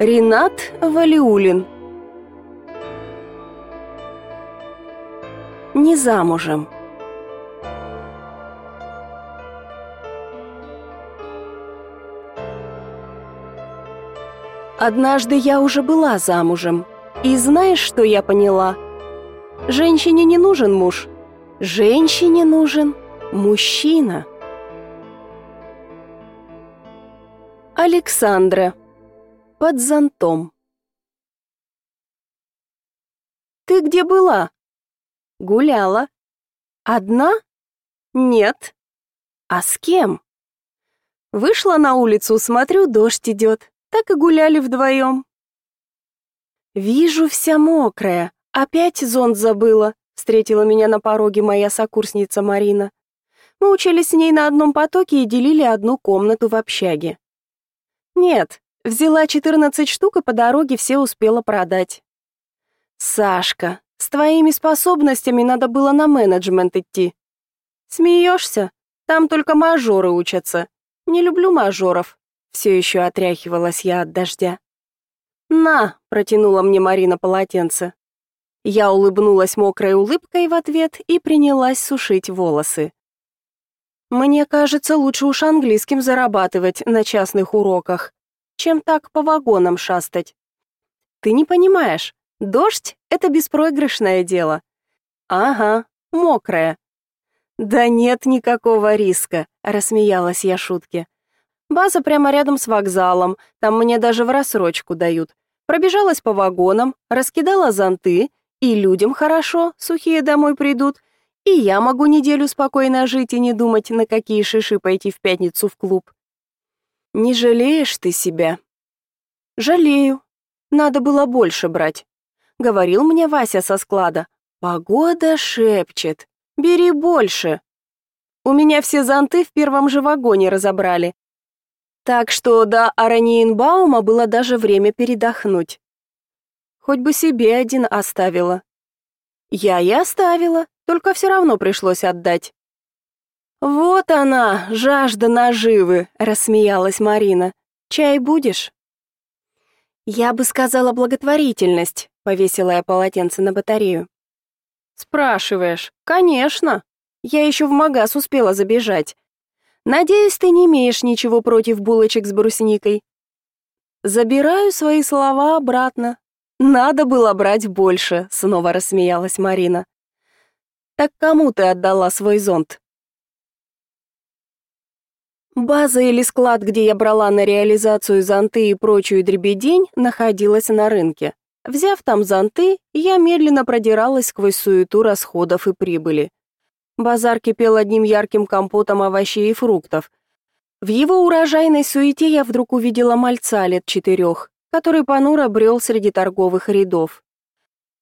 Ренат Валиулин Не замужем Однажды я уже была замужем. И знаешь, что я поняла? Женщине не нужен муж. Женщине нужен мужчина. Александра. Под зонтом. Ты где была? Гуляла. Одна? Нет. А с кем? Вышла на улицу, смотрю, дождь идет. Так и гуляли вдвоем. Вижу, вся мокрая. Опять зонт забыла. Встретила меня на пороге моя сокурсница Марина. Мы учились с ней на одном потоке и делили одну комнату в общаге. Нет, взяла 14 штук и по дороге все успела продать. Сашка, с твоими способностями надо было на менеджмент идти. Смеешься? Там только мажоры учатся. Не люблю мажоров. Все еще отряхивалась я от дождя. На, протянула мне Марина полотенце. Я улыбнулась мокрой улыбкой в ответ и принялась сушить волосы. Мне кажется, лучше уж английским зарабатывать на частных уроках, чем так по вагонам шастать. Ты не понимаешь, дождь — это беспроигрышное дело. Ага, мокрая. Да нет никакого риска, рассмеялась я шутке. База прямо рядом с вокзалом, там мне даже в рассрочку дают. Пробежалась по вагонам, раскидала зонты, и людям хорошо, сухие домой придут, и я могу неделю спокойно жить и не думать, на какие шиши пойти в пятницу в клуб. Не жалеешь ты себя? Жалею. Надо было больше брать. Говорил мне Вася со склада. Погода шепчет. Бери больше. У меня все зонты в первом же вагоне разобрали. Так что до Араниенбаума было даже время передохнуть. Хоть бы себе один оставила. Я и оставила, только все равно пришлось отдать. Вот она, жажда наживы, рассмеялась Марина. Чай будешь? Я бы сказала благотворительность, повесила я полотенце на батарею. Спрашиваешь? Конечно. Я еще в магаз успела забежать. Надеюсь, ты не имеешь ничего против булочек с брусникой. Забираю свои слова обратно. Надо было брать больше, снова рассмеялась Марина. Так кому ты отдала свой зонт? База или склад, где я брала на реализацию зонты и прочую дребедень, находилась на рынке. Взяв там зонты, я медленно продиралась сквозь суету расходов и прибыли. Базар кипел одним ярким компотом овощей и фруктов. В его урожайной суете я вдруг увидела мальца лет четырех, который понуро брел среди торговых рядов.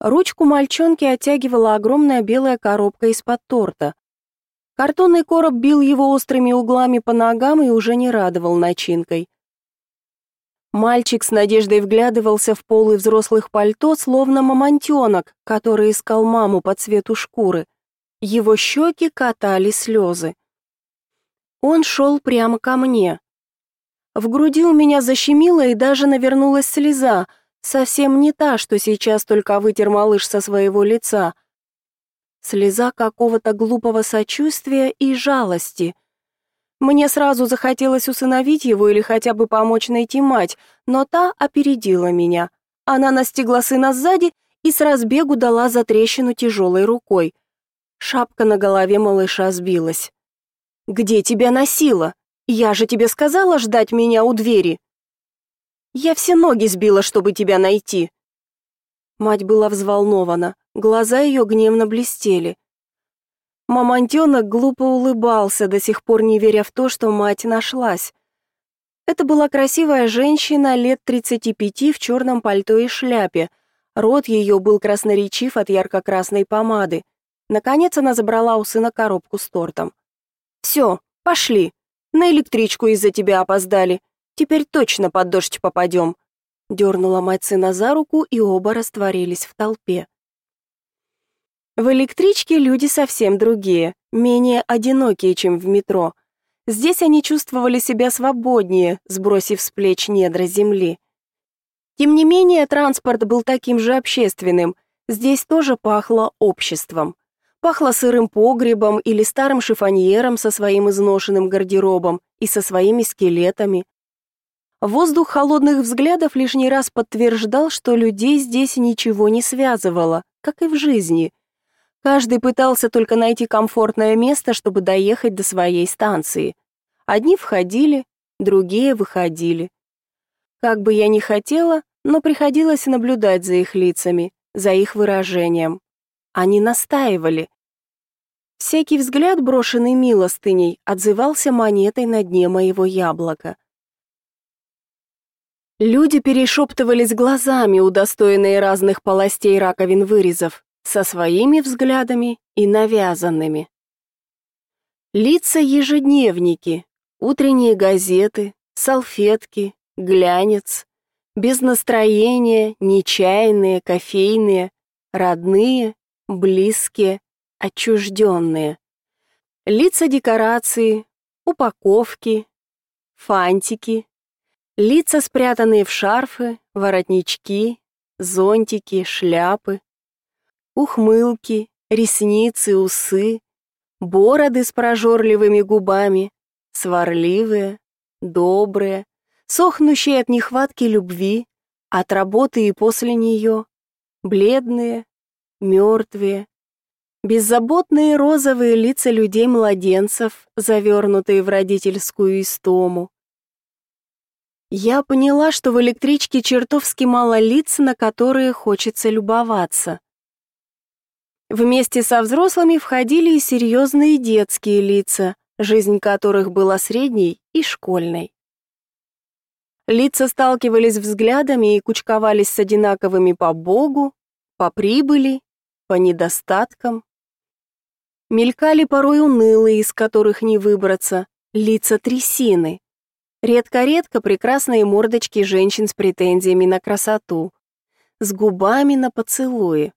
Ручку мальчонки оттягивала огромная белая коробка из-под торта. Картонный короб бил его острыми углами по ногам и уже не радовал начинкой. Мальчик с надеждой вглядывался в полы взрослых пальто, словно мамонтенок, который искал маму по цвету шкуры. Его щеки катали слезы. Он шел прямо ко мне. В груди у меня защемило и даже навернулась слеза, совсем не та, что сейчас только вытер малыш со своего лица. Слеза какого-то глупого сочувствия и жалости. Мне сразу захотелось усыновить его или хотя бы помочь найти мать, но та опередила меня. Она настигла сына сзади и с разбегу дала за трещину тяжелой рукой. Шапка на голове малыша сбилась. «Где тебя носило? Я же тебе сказала ждать меня у двери!» «Я все ноги сбила, чтобы тебя найти!» Мать была взволнована, глаза ее гневно блестели. Мамонтенок глупо улыбался, до сих пор не веря в то, что мать нашлась. Это была красивая женщина лет 35 в черном пальто и шляпе. Рот ее был красноречив от ярко-красной помады. Наконец она забрала у сына коробку с тортом. «Все, пошли. На электричку из-за тебя опоздали. Теперь точно под дождь попадем». Дернула мать сына за руку, и оба растворились в толпе. В электричке люди совсем другие, менее одинокие, чем в метро. Здесь они чувствовали себя свободнее, сбросив с плеч недра земли. Тем не менее, транспорт был таким же общественным. Здесь тоже пахло обществом. Пахло сырым погребом или старым шифоньером со своим изношенным гардеробом и со своими скелетами. Воздух холодных взглядов лишний раз подтверждал, что людей здесь ничего не связывало, как и в жизни. Каждый пытался только найти комфортное место, чтобы доехать до своей станции. Одни входили, другие выходили. Как бы я ни хотела, но приходилось наблюдать за их лицами, за их выражением. Они настаивали. Всякий взгляд, брошенный милостыней, отзывался монетой на дне моего яблока. Люди перешептывались глазами, удостоенные разных полостей раковин вырезов, со своими взглядами и навязанными. Лица-ежедневники, утренние газеты, салфетки, глянец, без настроения, нечаянные, кофейные, родные, близкие, отчужденные. Лица декорации, упаковки, фантики, лица, спрятанные в шарфы, воротнички, зонтики, шляпы, ухмылки, ресницы, усы, бороды с прожорливыми губами, сварливые, добрые, сохнущие от нехватки любви, от работы и после нее, бледные, мертвые, беззаботные розовые лица людей-младенцев, завернутые в родительскую истому. Я поняла, что в электричке чертовски мало лиц, на которые хочется любоваться. Вместе со взрослыми входили и серьезные детские лица, жизнь которых была средней и школьной. Лица сталкивались взглядами и кучковались с одинаковыми по Богу, по прибыли, по недостаткам. Мелькали порой унылые, из которых не выбраться, лица трясины. Редко-редко прекрасные мордочки женщин с претензиями на красоту, с губами на поцелуи.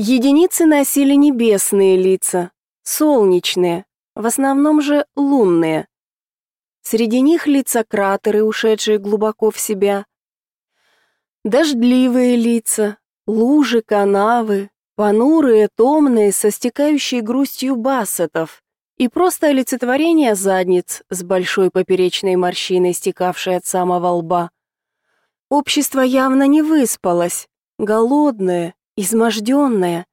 Единицы носили небесные лица, солнечные, в основном же лунные. Среди них лица кратеры, ушедшие глубоко в себя. Дождливые лица, лужи, канавы, понурые, томные, со стекающей грустью бассетов и просто олицетворение задниц с большой поперечной морщиной, стекавшей от самого лба. Общество явно не выспалось, голодное, изможденное.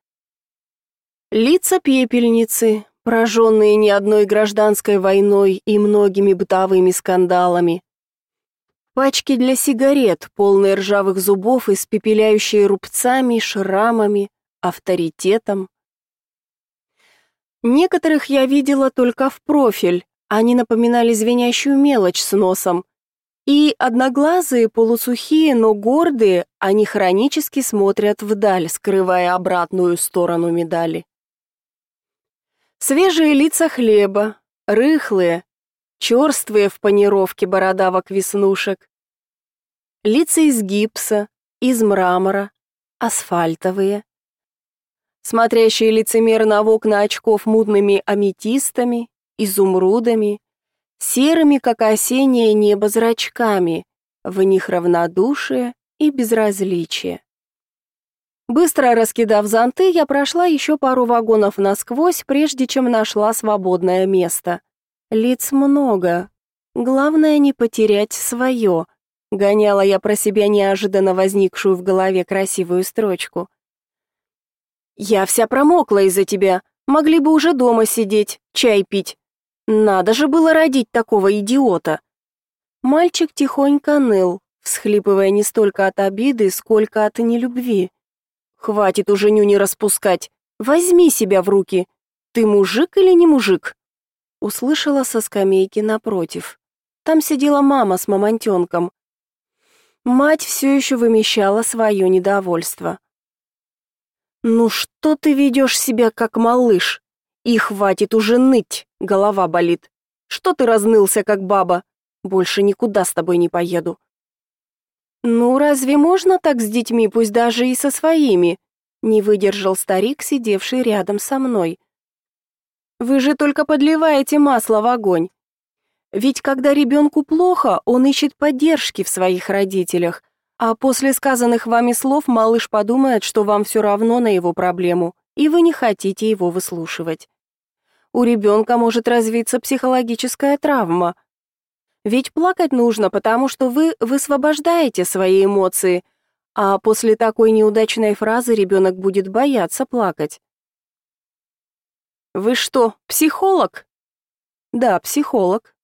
Лица пепельницы, пораженные не одной гражданской войной и многими бытовыми скандалами. Пачки для сигарет, полные ржавых зубов, испепеляющие рубцами, шрамами, авторитетом. Некоторых я видела только в профиль, они напоминали звенящую мелочь с носом. И одноглазые, полусухие, но гордые, они хронически смотрят вдаль, скрывая обратную сторону медали. Свежие лица хлеба, рыхлые, черствые в панировке бородавок веснушек. Лица из гипса, из мрамора, асфальтовые. Смотрящие лицемерно в окна очков мутными аметистами, изумрудами, серыми, как осеннее небо, зрачками, в них равнодушие и безразличие. Быстро раскидав зонты, я прошла еще пару вагонов насквозь, прежде чем нашла свободное место. Лиц много. Главное не потерять свое. Гоняла я про себя неожиданно возникшую в голове красивую строчку. «Я вся промокла из-за тебя. Могли бы уже дома сидеть, чай пить. Надо же было родить такого идиота». Мальчик тихонько ныл, всхлипывая не столько от обиды, сколько от нелюбви. Хватит уже нюни распускать. Возьми себя в руки. Ты мужик или не мужик? Услышала со скамейки напротив. Там сидела мама с мамонтенком. Мать все еще вымещала свое недовольство. «Ну что ты ведешь себя как малыш? И хватит уже ныть, голова болит. Что ты разнылся как баба? Больше никуда с тобой не поеду. «Ну, разве можно так с детьми, пусть даже и со своими?» Не выдержал старик, сидевший рядом со мной. «Вы же только подливаете масло в огонь. Ведь когда ребенку плохо, он ищет поддержки в своих родителях, а после сказанных вами слов малыш подумает, что вам все равно на его проблему, и вы не хотите его выслушивать. У ребенка может развиться психологическая травма. Ведь плакать нужно, потому что вы высвобождаете свои эмоции, а после такой неудачной фразы ребенок будет бояться плакать. Вы что, психолог? Да, психолог.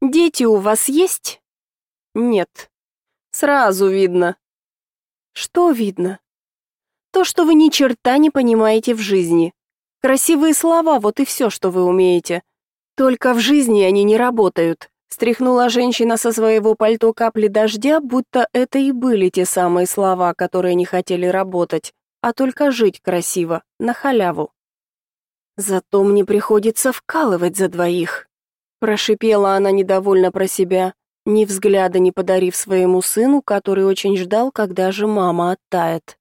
Дети у вас есть? Нет. Сразу видно. Что видно? То, что вы ни черта не понимаете в жизни. Красивые слова вот и все, что вы умеете. Только в жизни они не работают. Стряхнула женщина со своего пальто капли дождя, будто это и были те самые слова, которые не хотели работать, а только жить красиво, на халяву. Зато мне приходится вкалывать за двоих. Прошипела она недовольно про себя, ни взгляда не подарив своему сыну, который очень ждал, когда же мама оттает.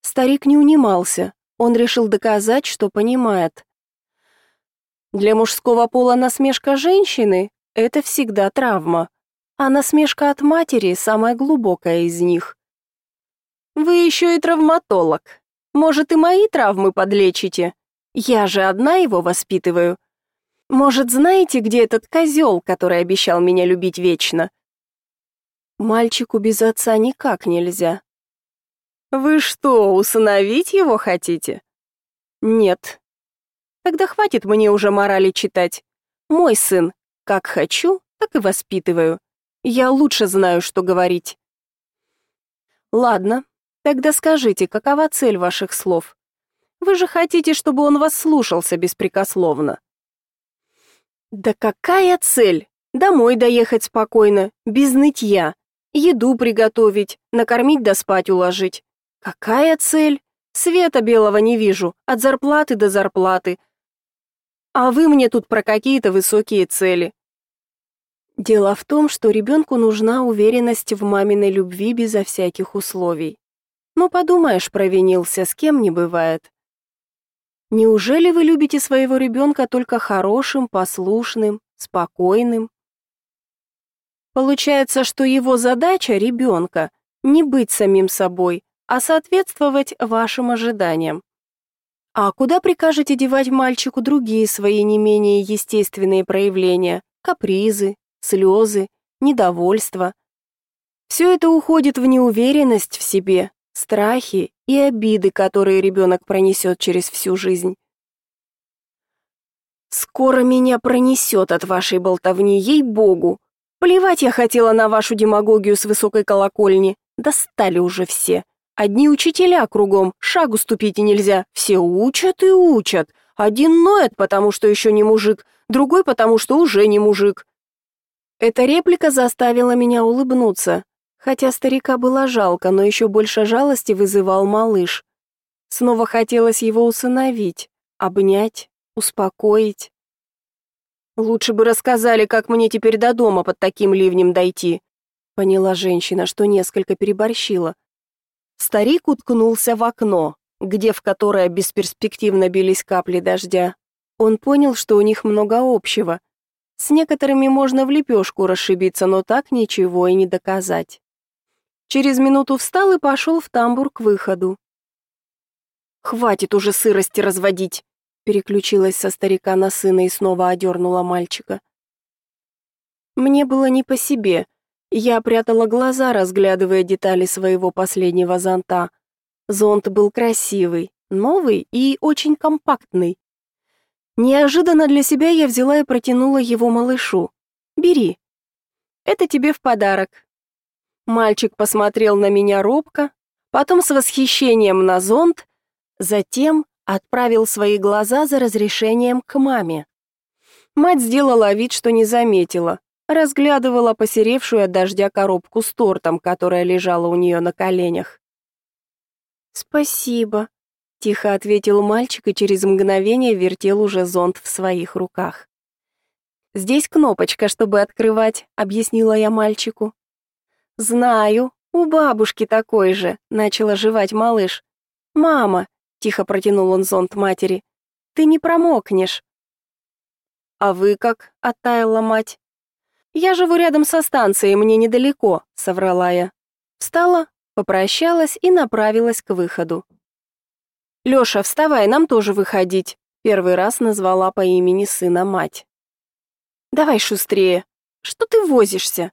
Старик не унимался, он решил доказать, что понимает. Для мужского пола насмешка женщины — это всегда травма, а насмешка от матери — самая глубокая из них. «Вы еще и травматолог. Может, и мои травмы подлечите? Я же одна его воспитываю. Может, знаете, где этот козел, который обещал меня любить вечно? Мальчику без отца никак нельзя. Вы что, усыновить его хотите? Нет. Тогда хватит мне уже морали читать. Мой сын, как хочу, так и воспитываю. Я лучше знаю, что говорить. Ладно, тогда скажите, какова цель ваших слов? Вы же хотите, чтобы он вас слушался беспрекословно. Да какая цель? Домой доехать спокойно, без нытья, еду приготовить, накормить да спать уложить. Какая цель? Света белого не вижу, от зарплаты до зарплаты. А вы мне тут про какие-то высокие цели. Дело в том, что ребенку нужна уверенность в маминой любви безо всяких условий. Ну, подумаешь, провинился, с кем не бывает. Неужели вы любите своего ребенка только хорошим, послушным, спокойным? Получается, что его задача ребенка не быть самим собой, а соответствовать вашим ожиданиям. А куда прикажете девать мальчику другие свои не менее естественные проявления: капризы, слезы, недовольство? Все это уходит в неуверенность в себе, страхи и обиды, которые ребенок пронесет через всю жизнь. Скоро меня пронесет от вашей болтовни, ей-богу. Плевать я хотела на вашу демагогию с высокой колокольни. Достали уже все. Одни учителя кругом, шагу ступить и нельзя. Все учат и учат. Один ноет, потому что еще не мужик, другой, потому что уже не мужик. Эта реплика заставила меня улыбнуться. Хотя старика было жалко, но еще больше жалости вызывал малыш. Снова хотелось его усыновить, обнять, успокоить. Лучше бы рассказали, как мне теперь до дома под таким ливнем дойти. Поняла женщина, что несколько переборщила. Старик уткнулся в окно, где в которое бесперспективно бились капли дождя. Он понял, что у них много общего. С некоторыми можно в лепешку расшибиться, но так ничего и не доказать. Через минуту встал и пошел в тамбур к выходу. «Хватит уже сырости разводить!» Переключилась со старика на сына и снова одернула мальчика. Мне было не по себе. Я прятала глаза, разглядывая детали своего последнего зонта. Зонт был красивый, новый и очень компактный. Неожиданно для себя я взяла и протянула его малышу. «Бери. Это тебе в подарок. Мальчик посмотрел на меня робко, потом с восхищением на зонт, затем отправил свои глаза за разрешением к маме. Мать сделала вид, что не заметила, разглядывала посеревшую от дождя коробку с тортом, которая лежала у нее на коленях. «Спасибо», — тихо ответил мальчик и через мгновение вертел уже зонт в своих руках. «Здесь кнопочка, чтобы открывать», — объяснила я мальчику. «Знаю, у бабушки такой же», — начал оживать малыш. «Мама», — тихо протянул он зонт матери, — «ты не промокнешь». А вы как?» — оттаяла мать. «Я живу рядом со станцией, мне недалеко», — соврала я. Встала, попрощалась и направилась к выходу. «Лёша, вставай, нам тоже выходить», — первый раз назвала по имени сына мать. «Давай шустрее. Что ты возишься?»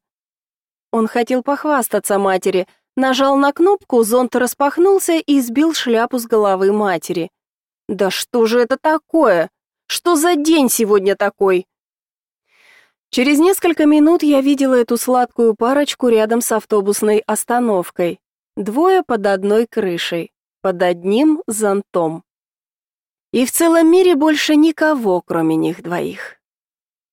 Он хотел похвастаться матери, нажал на кнопку, зонт распахнулся и сбил шляпу с головы матери. «Да что же это такое? Что за день сегодня такой?» Через несколько минут я видела эту сладкую парочку рядом с автобусной остановкой. Двое под одной крышей под одним зонтом. И в целом мире больше никого, кроме них двоих.